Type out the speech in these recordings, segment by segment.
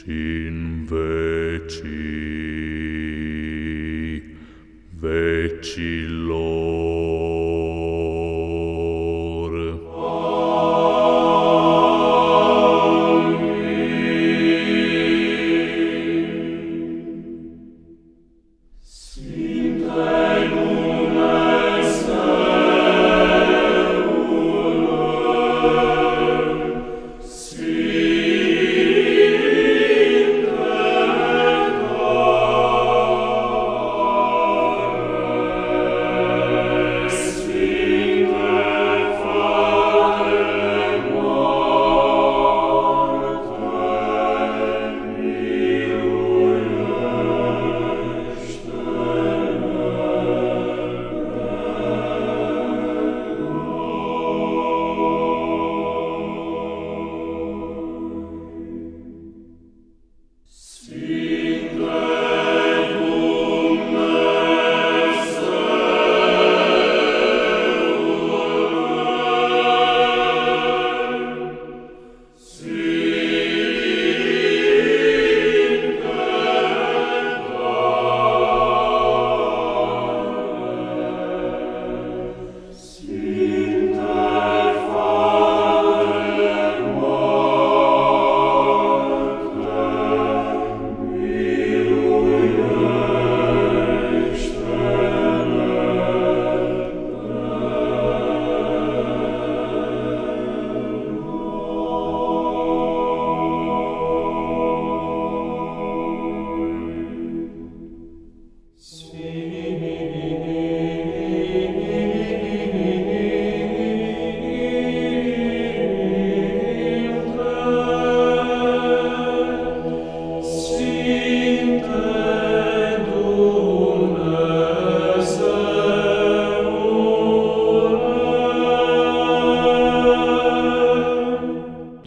și în vecii vecilor.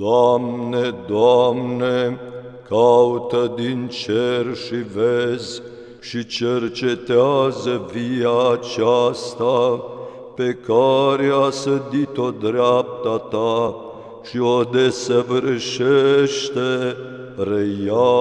Doamne, Doamne, caută din cer și vezi și cercetează via aceasta pe care a sădit-o dreapta ta și o desăvârșește, preia.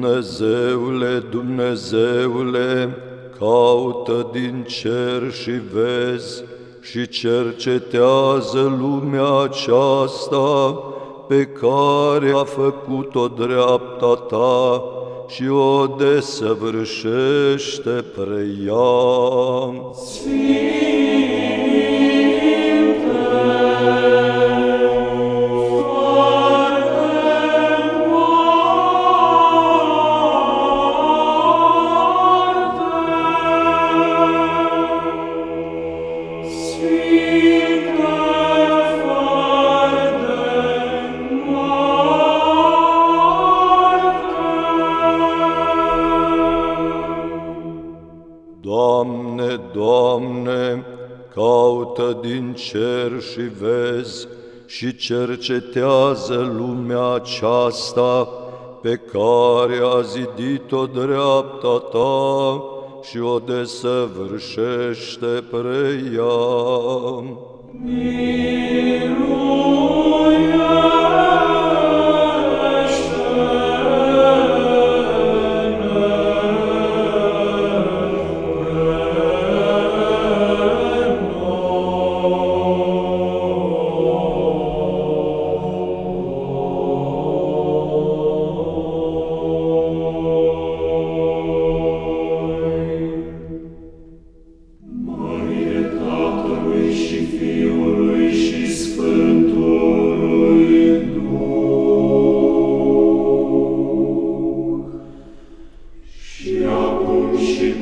Dumnezeule, Dumnezeule, caută din cer și vezi și cercetează lumea aceasta pe care a făcut-o dreapta ta și o desăvârșește preia. Doamne, Doamne, caută din cer și vezi și cercetează lumea aceasta pe care a zidit-o dreapta ta și o desăvârșește preia. Tatălui și